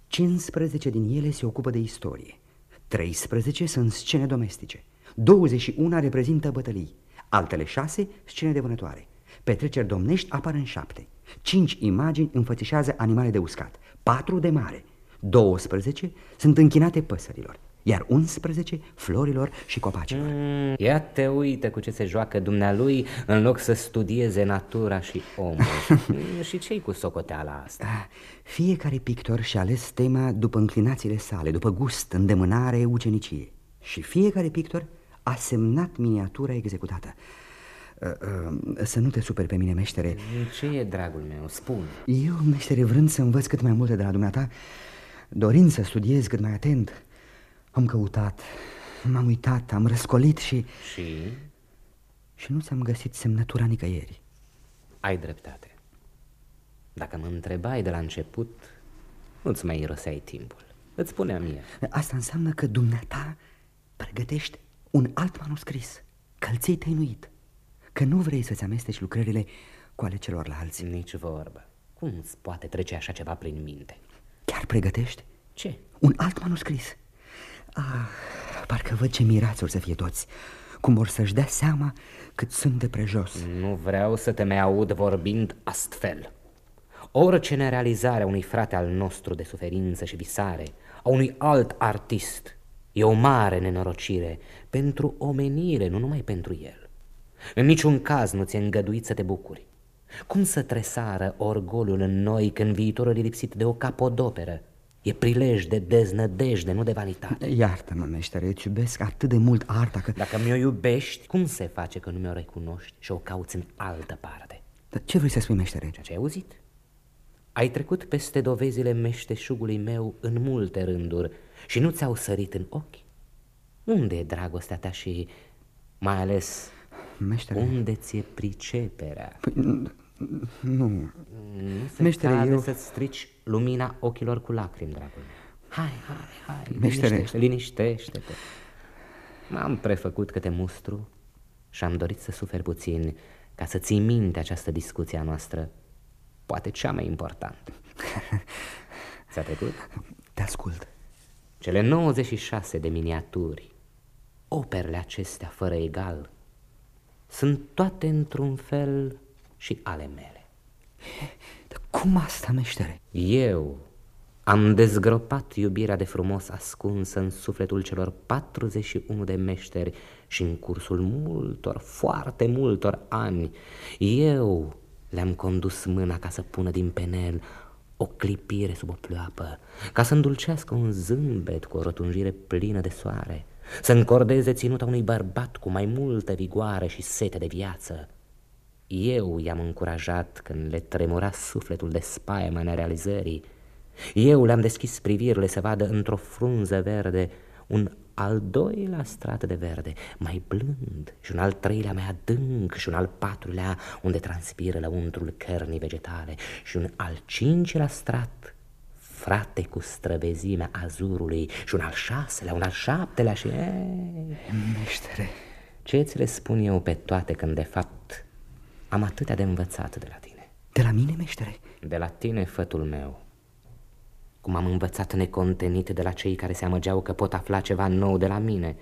C: 15 din ele se ocupă de istorie, 13 sunt scene domestice, 21 reprezintă bătălii, altele 6 scene de vânătoare. Petreceri domnești apar în șapte, 5 imagini înfățișează animale de uscat, 4 de mare, 12 sunt închinate păsărilor, iar 11 florilor și copacilor. Mm,
B: ia te uite cu ce se joacă dumnealui în loc să studieze natura și omul. Mm, <laughs> și ce cu socoteala asta? Ah,
C: fiecare pictor și-a ales tema după înclinațiile sale, după gust, îndemânare, ucenicie. Și fiecare pictor a semnat miniatura executată. Uh, uh, să nu te superi pe mine, meștere
B: Ce e, dragul meu? Spun
C: Eu, meștere, vrând să învăț cât mai multe de la dumneata Dorind să studiez cât mai atent am căutat, m-am uitat, am răscolit și...
B: Și?
C: Și nu ți-am găsit semnătura nicăieri.
B: Ai dreptate. Dacă mă întrebai de la început, nu-ți mai iroseai timpul. Îți spuneam mie.
C: Asta înseamnă că dumneata pregătești un alt manuscris, că îl tăinuit, că nu vrei să-ți amesteci lucrările cu ale celorlalți.
B: Nici vorbă. Cum îți poate trece așa ceva prin minte?
C: Chiar pregătești?
B: Ce?
C: Un alt manuscris. Ah, parcă văd ce mirați or să fie toți. Cum vor să-și dea seama cât sunt de prejos.
B: Nu vreau să te mai aud vorbind astfel. Orice nerealizare a unui frate al nostru de suferință și visare A unui alt artist E o mare nenorocire Pentru omenire, nu numai pentru el. În niciun caz nu ți-e îngăduit să te bucuri. Cum să tresară orgolul în noi când viitorul e lipsit de o capodoperă E prilej de deznădejde, nu de vanitate
C: Iartă-mă, meștere, îți iubesc atât de mult arta că...
B: Dacă mi-o iubești, cum se face că nu mi-o recunoști și o cauți în altă parte?
C: Dar ce vrei să spui, meștere?
B: Ceea ce ai auzit Ai trecut peste dovezile meșteșugului meu în multe rânduri și nu ți-au sărit în ochi? Unde e dragostea ta și mai ales
C: meștere...
B: unde ți-e priceperea?
C: Păi, nu, nu
B: se Meștere, cade eu... să-ți strici lumina ochilor cu lacrimi, dragul meu. Hai, hai, hai, Meștere. liniștește, liniștește-te. M-am prefăcut că te mustru și am dorit să suferi puțin ca să ții minte această discuție a noastră, poate cea mai importantă. <laughs> Ți-a trecut?
C: Te ascult.
B: Cele 96 de miniaturi, operele acestea fără egal, sunt toate într-un fel și ale mele.
C: Dar cum asta, meștere?
B: Eu am dezgropat iubirea de frumos ascunsă în sufletul celor 41 de meșteri și în cursul multor, foarte multor ani, eu le-am condus mâna ca să pună din penel o clipire sub o pleoapă, ca să îndulcească un zâmbet cu o rotunjire plină de soare, să încordeze ținuta unui bărbat cu mai multă vigoare și sete de viață, eu i-am încurajat când le tremura sufletul de spaima nerealizării. Eu le-am deschis privirile să vadă într-o frunză verde un al doilea strat de verde, mai blând, și un al treilea mai adânc, și un al patrulea unde transpiră lăuntrul cărnii vegetale, și un al cincilea strat, frate cu străvezimea azurului, și un al șaselea, un al șaptelea și...
C: Meștere...
B: Ce ți le spun eu pe toate când de fapt am atâtea de învățat de la tine.
C: De la mine, meștere?
B: De la tine, fătul meu. Cum am învățat necontenit de la cei care se amăgeau că pot afla ceva nou de la mine.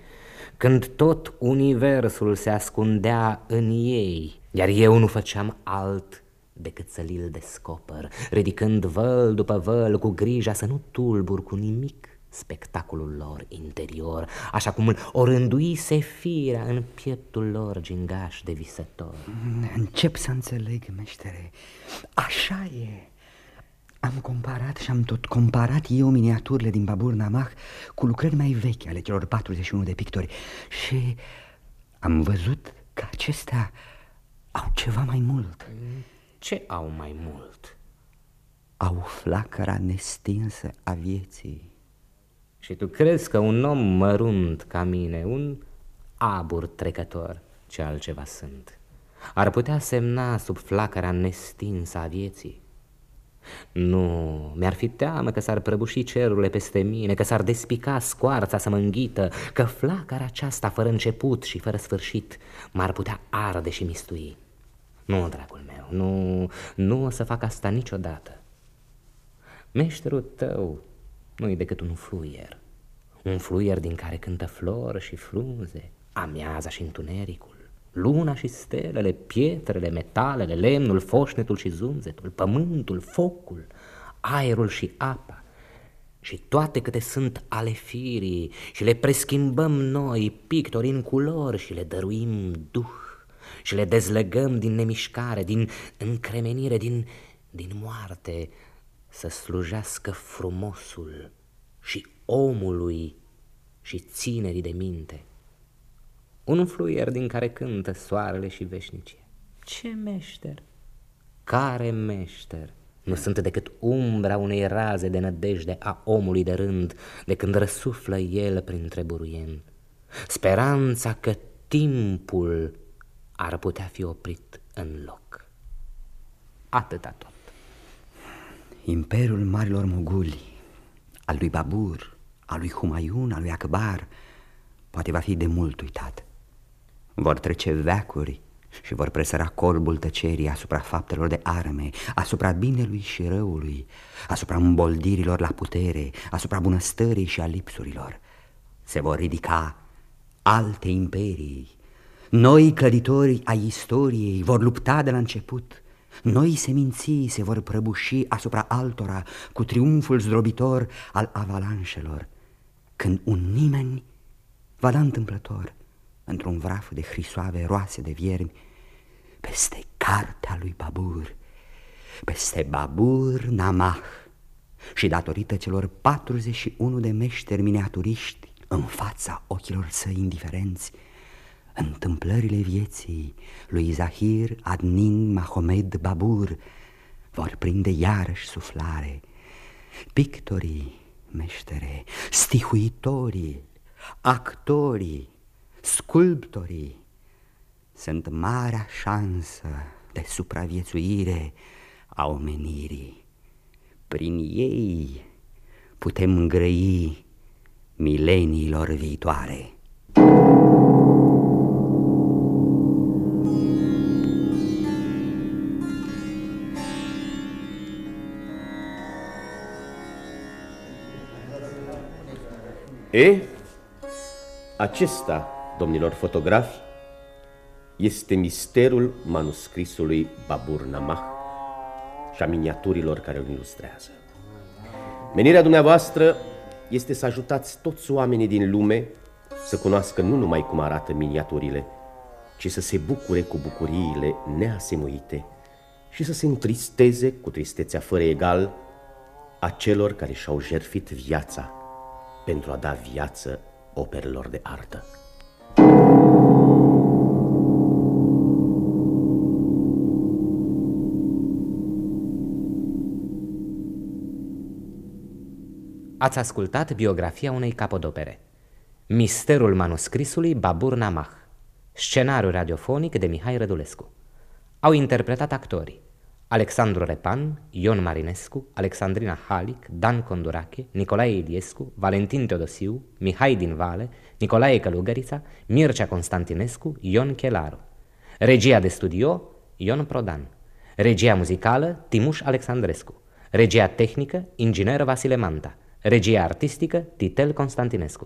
B: Când tot universul se ascundea în ei Iar eu nu făceam alt decât să l descoper, ridicând văl după văl cu grija să nu tulbur cu nimic spectacolul lor interior, așa cum îl orânduise firea în pieptul lor gingaș de visător.
C: Încep să înțeleg, meștere. Așa e. Am comparat și am tot comparat eu miniaturile din Babur Namah cu lucrări mai vechi ale celor 41 de pictori și am văzut că acestea au ceva mai mult.
B: Ce au mai mult?
C: Au flacăra nestinsă a vieții.
B: Și tu crezi că un om mărunt ca mine, un abur trecător, ce altceva sunt, ar putea semna sub flacăra nestinsă a vieții? Nu, mi-ar fi teamă că s-ar prăbuși cerurile peste mine, că s-ar despica scoarța să mă înghită, că flacăra aceasta fără început și fără sfârșit m-ar putea arde și mistui. Nu, dragul meu, nu, nu o să fac asta niciodată. Meșterul tău nu-i decât un fluier, un fluier din care cântă flori și frunze, amiaza și întunericul, luna și stelele, pietrele, metalele, lemnul, foșnetul și zunzetul, pământul, focul, aerul și apa, și toate câte sunt ale firii și le preschimbăm noi, pictori în culori și le dăruim duh și le dezlegăm din nemișcare, din încremenire, din, din moarte, să slujească frumosul și omului și ținerii de minte. Un fluier din care cântă soarele și veșnicie. Ce meșter! Care meșter! Nu sunt decât umbra unei raze de nădejde a omului de rând, de când răsuflă el printre buruieni. Speranța că timpul ar putea fi oprit în loc. Atâta tot.
C: Imperiul Marilor Moguli, al lui Babur, al lui Humayun, al lui Akbar, poate va fi de mult uitat. Vor trece veacuri și vor presăra colbul tăcerii asupra faptelor de arme, asupra binelui și răului, asupra îmboldirilor la putere, asupra bunăstării și a lipsurilor. Se vor ridica alte imperii, noi clăditori ai istoriei vor lupta de la început, noi seminții se vor prăbuși asupra altora cu triumful zdrobitor al avalanșelor, când un nimeni va da întâmplător, într-un vraf de hrisoave roase de viermi, peste cartea lui Babur, peste Babur Namah și datorită celor 41 de meșteri miniaturiști în fața ochilor săi indiferenți, întâmplările vieții lui Zahir Adnin Mahomed Babur vor prinde iarăși suflare. Pictorii, meștere, stihuitorii, actorii, sculptorii sunt marea șansă de supraviețuire a omenirii. Prin ei putem îngrăi mileniilor viitoare.
F: E, acesta, domnilor fotografi, este misterul manuscrisului Babur Namah și a miniaturilor care îl ilustrează. Menirea dumneavoastră este să ajutați toți oamenii din lume să cunoască nu numai cum arată miniaturile, ci să se bucure cu bucuriile neasemuite și să se întristeze cu tristețea fără egal a celor care și-au jertfit viața pentru a da viață operelor de artă.
B: Ați ascultat biografia unei capodopere. Misterul manuscrisului Babur Namah. Scenariu radiofonic de Mihai Rădulescu. Au interpretat actorii Alexandru Repan, Ion Marinescu, Alexandrina Halic, Dan Condurache, Nicolae Iliescu, Valentin Teodosiu, Mihai din Vale, Nicolae Călugărița, Mircea Constantinescu, Ion Chelaru. Regia de studio, Ion Prodan. Regia muzicală, Timuș Alexandrescu. Regia tehnică, inginer Vasile Manta. Regia artistică, Titel Constantinescu.